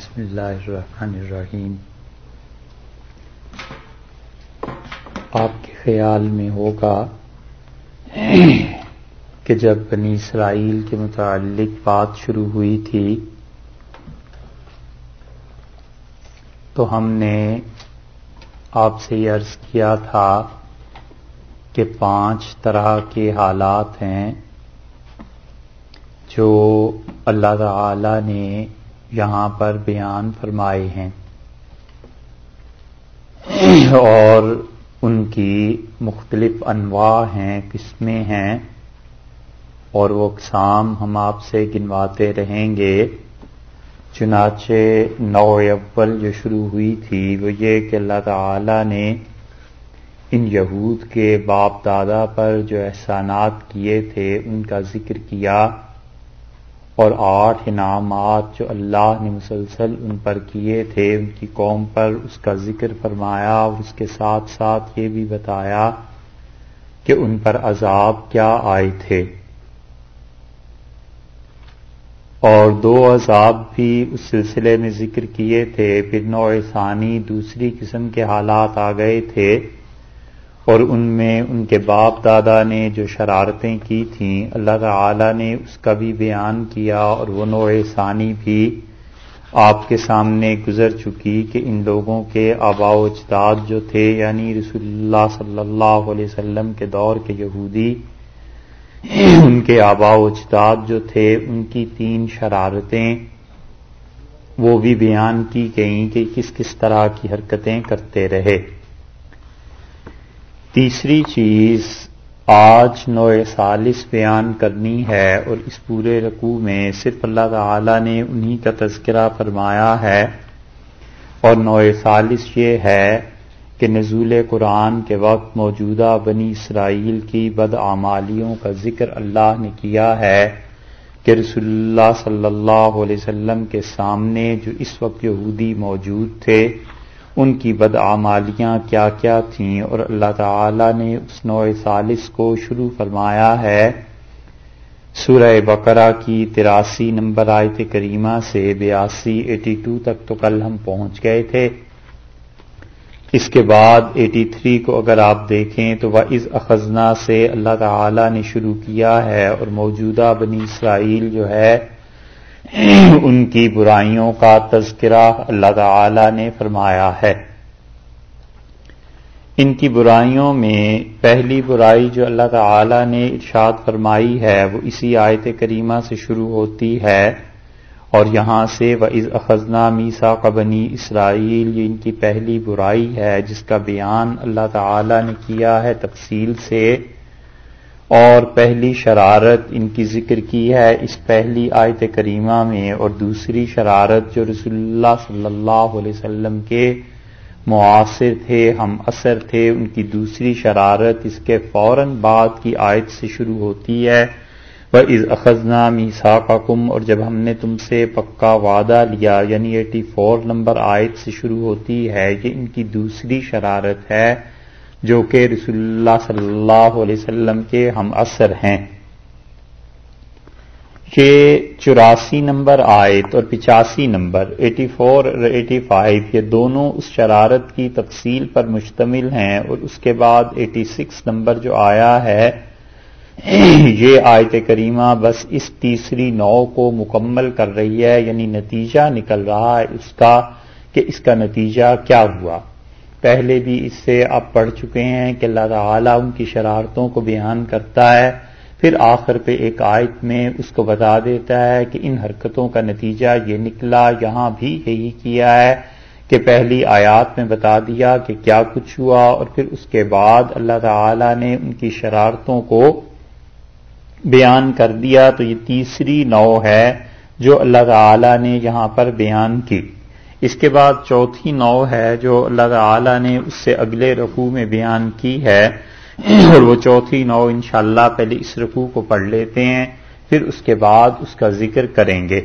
بسم اللہ الرحمن الرحیم۔ آپ کے خیال میں ہوگا کہ جب بنی اسرائیل کے متعلق بات شروع ہوئی تھی، تو ہم نے آپ سے یہ عرض کیا تھا کہ پانچ طرح کے حالات ہیں جو اللہ تعالی نے یہاں پر بیان فرمائے ہیں۔ اور ان کی مختلف انواع ہیں، قسمیں ہیں، اور وہ اقسام ہم آپ سے گنواتے رہیں گے۔ چنانچہ نو اول جو شروع ہوئی تھی، وہ یہ کہ اللہ تعالی نے ان یہود کے باپ دادا پر جو احسانات کیے تھے، ان کا ذکر کیا۔ اور آٹھ انعامات جو اللہ نے مسلسل ان پر کیے تھے، ان کی قوم پر اس کا ذکر فرمایا اور اس کے ساتھ ساتھ یہ بھی بتایا کہ ان پر عذاب کیا آئے تھے۔ اور دو عذاب بھی اس سلسلے میں ذکر کیے تھے۔ پھر نوع ثانی دوسری قسم کے حالات آ گئے تھے۔ اور ان میں ان کے باپ دادا نے جو شرارتیں کی تھیں، اللہ تعالی نے اس کا بھی بیان کیا اور وہ نوع ثانی بھی آپ کے سامنے گزر چکی کہ ان لوگوں کے آبا و اجداد جو تھے یعنی رسول اللہ صلی اللہ علیہ وسلم کے دور کے یہودی، ان کے آبا و اجداد جو تھے، ان کی تین شرارتیں وہ بھی بیان کی گئیں کہ کس کس طرح کی حرکتیں کرتے رہے۔ تیسری چیز آج نوع سالس بیان کرنی ہے اور اس پورے رقوع میں صرف اللہ تعالی نے انہی کا تذکرہ فرمایا ہے اور نوع سالس یہ ہے کہ نزول قرآن کے وقت موجودہ بنی اسرائیل کی بدعمالیوں کا ذکر اللہ نے کیا ہے کہ رسول اللہ صلی اللہ علیہ وسلم کے سامنے جو اس وقت یہودی موجود تھے ان کی بدعمالیاں کیا کیا تھیں اور اللہ تعالی نے اس نوع سالس کو شروع فرمایا ہے۔ سورہ بقرہ کی تراسی نمبر آیت کریمہ سے بیاسی ایٹی ٹو تک تو کل ہم پہنچ گئے تھے۔ اس کے بعد ایٹی تھری کو اگر آپ دیکھیں تو وہ از اخذنا سے اللہ تعالی نے شروع کیا ہے اور موجودہ بنی اسرائیل جو ہے ان کی برائیوں کا تذکرہ اللہ تعالی نے فرمایا ہے۔ ان کی برائیوں میں پہلی برائی جو اللہ تعالی نے ارشاد فرمائی ہے، وہ اسی آیت کریمہ سے شروع ہوتی ہے۔ اور یہاں سے وہ از اخذنا میسا قبنی اسرائیل یہ ان کی پہلی برائی ہے جس کا بیان اللہ تعالی نے کیا ہے تفصیل سے۔ اور پہلی شرارت ان کی ذکر کی ہے اس پہلی آیت کریمہ میں اور دوسری شرارت جو رسول اللہ صلی اللہ علیہ وسلم کے معاصر تھے، ہم اثر تھے، ان کی دوسری شرارت اس کے فوراً بعد کی آیت سے شروع ہوتی ہے۔ وہ از اخذنا میسا کم اور جب ہم نے تم سے پکا وعدہ لیا یعنی ایٹی فور نمبر آیت سے شروع ہوتی ہے، یہ ان کی دوسری شرارت ہے۔ جو کہ رسول اللہ صلی اللہ علیہ وسلم کے ہم اثر ہیں۔ یہ چوراسی نمبر آیت اور پچاسی نمبر، ایٹی فور اور ایٹی فائیو، یہ دونوں اس شرارت کی تفصیل پر مشتمل ہیں اور اس کے بعد ایٹی سکس نمبر جو آیا ہے، یہ آیت کریمہ بس اس تیسری نو کو مکمل کر رہی ہے یعنی نتیجہ نکل رہا ہے اس کا کہ اس کا نتیجہ کیا ہوا۔ پہلے بھی اس سے آپ پڑھ چکے ہیں کہ اللہ تعالیٰ ان کی شرارتوں کو بیان کرتا ہے، پھر آخر پہ ایک آیت میں اس کو بتا دیتا ہے کہ ان حرکتوں کا نتیجہ یہ نکلا، یہاں بھی یہی کیا ہے کہ پہلی آیات میں بتا دیا کہ کیا کچھ ہوا اور پھر اس کے بعد اللہ تعالی نے ان کی شرارتوں کو بیان کر دیا۔ تو یہ تیسری نو ہے جو اللہ تعالی نے یہاں پر بیان کی۔ اس کے بعد چوتھی نو ہے جو اللہ تعالی نے اس سے اگلے رقو میں بیان کی ہے۔ اور وہ چوتھی نو انشاءاللہ پہلے اس رقو کو پڑھ لیتے ہیں، پھر اس کے بعد اس کا ذکر کریں گے۔